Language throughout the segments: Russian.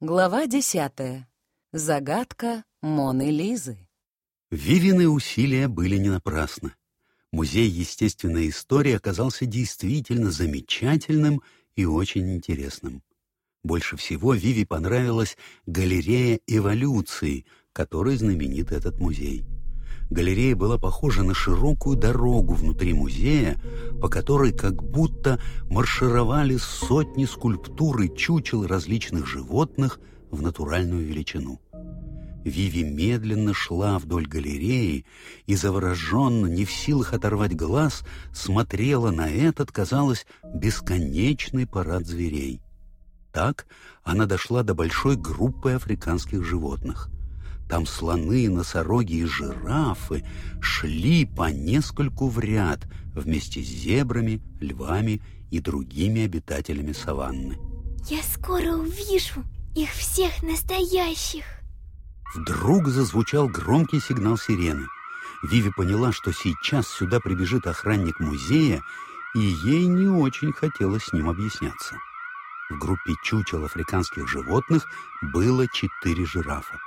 Глава десятая. Загадка Моны Лизы. Вивины усилия были не напрасны. Музей естественной истории оказался действительно замечательным и очень интересным. Больше всего Виви понравилась галерея эволюции, которой знаменит этот музей. Галерея была похожа на широкую дорогу внутри музея, по которой как будто маршировали сотни скульптур и чучел различных животных в натуральную величину. Виви медленно шла вдоль галереи и, завороженно, не в силах оторвать глаз, смотрела на этот, казалось, бесконечный парад зверей. Так она дошла до большой группы африканских животных — там слоны, носороги и жирафы шли по нескольку в ряд вместе с зебрами, львами и другими обитателями саванны. Я скоро увижу их всех настоящих. Вдруг зазвучал громкий сигнал сирены. Виви поняла, что сейчас сюда прибежит охранник музея, и ей не очень хотелось с ним объясняться. В группе чучел африканских животных было четыре жирафа.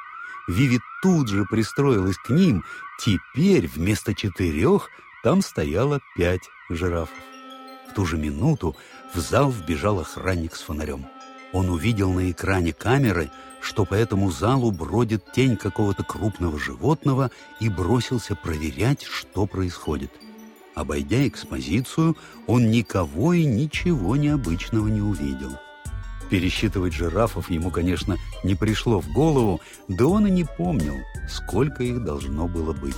Виви тут же пристроилась к ним. Теперь вместо четырех там стояло пять жирафов. В ту же минуту в зал вбежал охранник с фонарем. Он увидел на экране камеры, что по этому залу бродит тень какого-то крупного животного и бросился проверять, что происходит. Обойдя экспозицию, он никого и ничего необычного не увидел. Пересчитывать жирафов ему, конечно, не пришло в голову, да он и не помнил, сколько их должно было быть.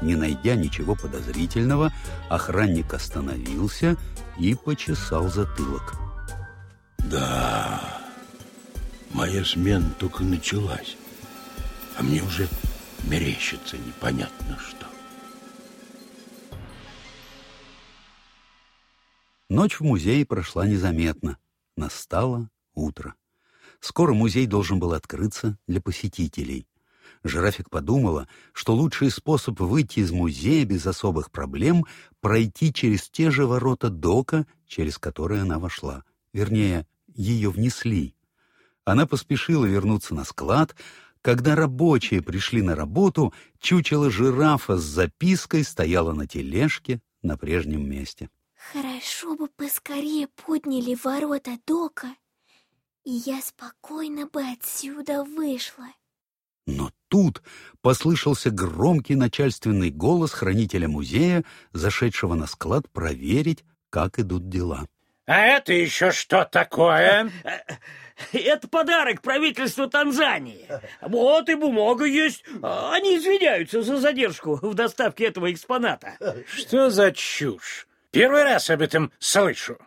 Не найдя ничего подозрительного, охранник остановился и почесал затылок. Да, моя смена только началась, а мне уже мерещится непонятно что. Ночь в музее прошла незаметно. Настало утро. Скоро музей должен был открыться для посетителей. Жирафик подумала, что лучший способ выйти из музея без особых проблем — пройти через те же ворота дока, через которые она вошла. Вернее, ее внесли. Она поспешила вернуться на склад. Когда рабочие пришли на работу, чучело жирафа с запиской стояло на тележке на прежнем месте. Хорошо бы поскорее подняли ворота дока, и я спокойно бы отсюда вышла. Но тут послышался громкий начальственный голос хранителя музея, зашедшего на склад проверить, как идут дела. «А это еще что такое?» Это подарок правительству Танзании. Вот и бумага есть. Они извиняются за задержку в доставке этого экспоната. Что за чушь? Первый раз об этом слышу.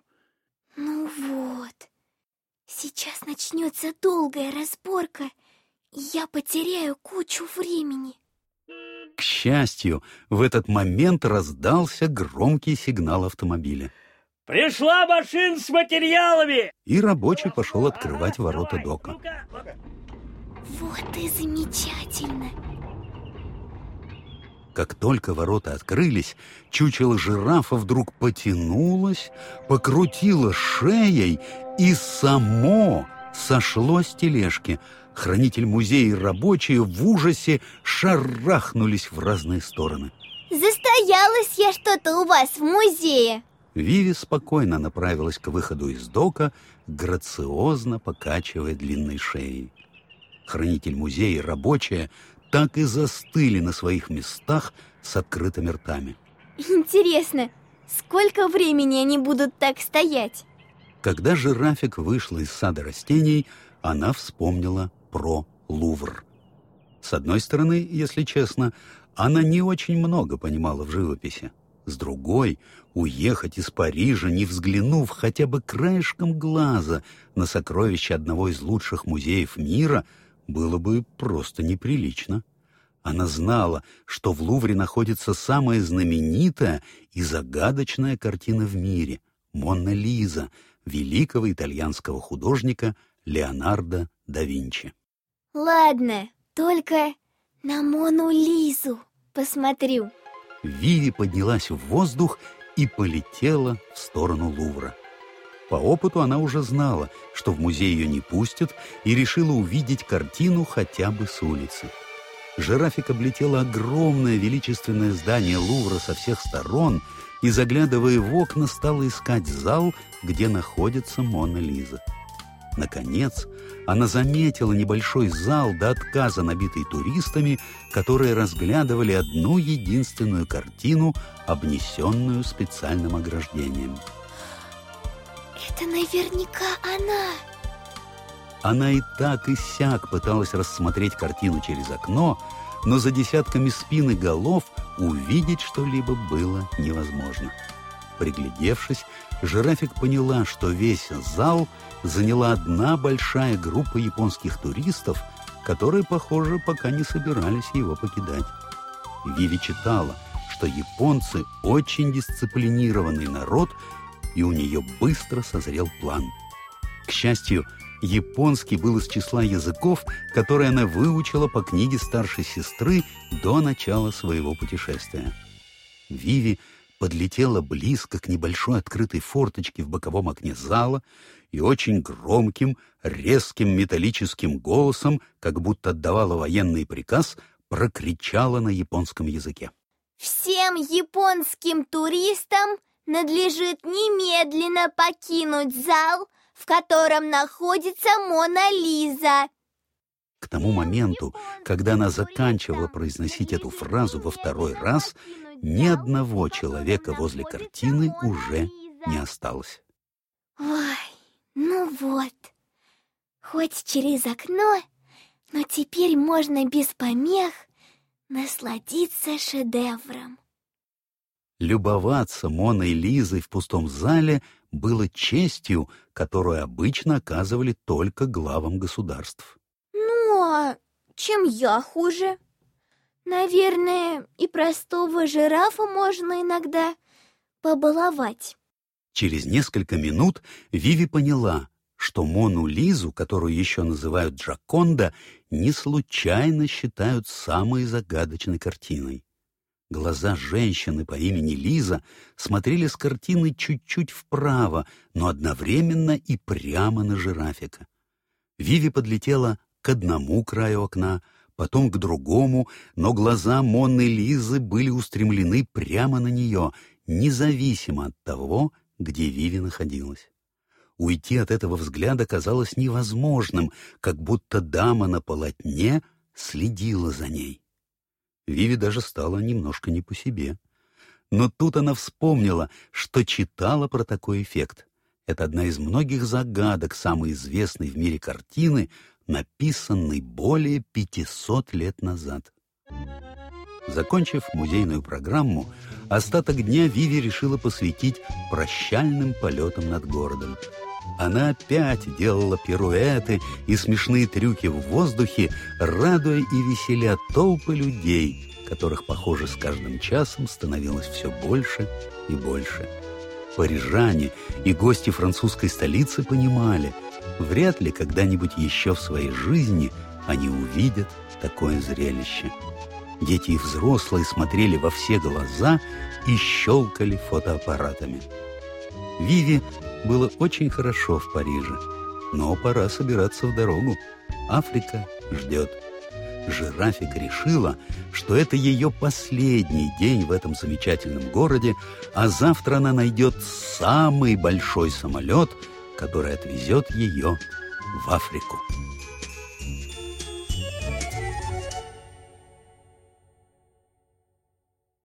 Сейчас начнется долгая разборка, и я потеряю кучу времени. К счастью, в этот момент раздался громкий сигнал автомобиля. Пришла машина с материалами! И рабочий пошел открывать ворота дока. Вот и замечательно. Как только ворота открылись, чучело жирафа вдруг потянулось, покрутило шеей и само сошло с тележки. Хранитель музея и рабочие в ужасе шарахнулись в разные стороны. Застоялась я что-то у вас в музее. Виви спокойно направилась к выходу из дока, грациозно покачивая длинной шеей. Хранитель музея и рабочие так и застыли на своих местах с открытыми ртами. Интересно, сколько времени они будут так стоять? Когда жирафик вышла из сада растений, она вспомнила про Лувр. С одной стороны, если честно, она не очень много понимала в живописи. С другой, уехать из Парижа, не взглянув хотя бы краешком глаза на сокровища одного из лучших музеев мира – было бы просто неприлично. Она знала, что в Лувре находится самая знаменитая и загадочная картина в мире — «Монна Лиза» великого итальянского художника Леонардо да Винчи. Ладно, только на Мону Лизу посмотрю. Виви поднялась в воздух и полетела в сторону Лувра. По опыту она уже знала, что в музей ее не пустят, и решила увидеть картину хотя бы с улицы. Жирафик облетела огромное величественное здание Лувра со всех сторон и, заглядывая в окна, стала искать зал, где находится Мона Лиза. Наконец, она заметила небольшой зал до отказа, набитый туристами, которые разглядывали одну единственную картину, обнесенную специальным ограждением. Это наверняка она. Она и так и сяк пыталась рассмотреть картину через окно, но за десятками спин и голов увидеть что-либо было невозможно. Приглядевшись, жирафик поняла, что весь зал заняла одна большая группа японских туристов, которые, похоже, пока не собирались его покидать. Виви читала, что японцы очень дисциплинированный народ, и у нее быстро созрел план. К счастью, японский был из числа языков, которые она выучила по книге старшей сестры до начала своего путешествия. Виви подлетела близко к небольшой открытой форточке в боковом окне зала и очень громким, резким металлическим голосом, как будто отдавала военный приказ, прокричала на японском языке. Всем японским туристам надлежит немедленно покинуть зал, в котором находится Мона Лиза. К тому моменту, когда она заканчивала произносить эту фразу во второй раз, ни одного человека возле картины уже не осталось. Ой, ну вот, хоть через окно, но теперь можно без помех насладиться шедевром. Любоваться Моной Лизой в пустом зале было честью, которую обычно оказывали только главам государств. Ну, а чем я хуже? Наверное, и простого жирафа можно иногда побаловать. Через несколько минут Виви поняла, что Мону Лизу, которую еще называют Джаконда, не случайно считают самой загадочной картиной. Глаза женщины по имени Лиза смотрели с картины чуть-чуть вправо, но одновременно и прямо на жирафика. Виви подлетела к одному краю окна, потом к другому, но глаза Монны Лизы были устремлены прямо на нее, независимо от того, где Виви находилась. Уйти от этого взгляда казалось невозможным, как будто дама на полотне следила за ней. Виви даже стало немножко не по себе. Но тут она вспомнила, что читала про такой эффект. Это одна из многих загадок самой известной в мире картины, написанной более 500 лет назад. Закончив музейную программу, остаток дня Виви решила посвятить прощальным полетам над городом. Она опять делала пируэты и смешные трюки в воздухе, радуя и веселя толпы людей, которых, похоже, с каждым часом становилось все больше и больше. Парижане и гости французской столицы понимали, вряд ли когда-нибудь еще в своей жизни они увидят такое зрелище. Дети и взрослые смотрели во все глаза и щелкали фотоаппаратами. Виви было очень хорошо в Париже, но пора собираться в дорогу. Африка ждет. Жирафик решила, что это ее последний день в этом замечательном городе, а завтра она найдет самый большой самолет, который отвезет ее в Африку.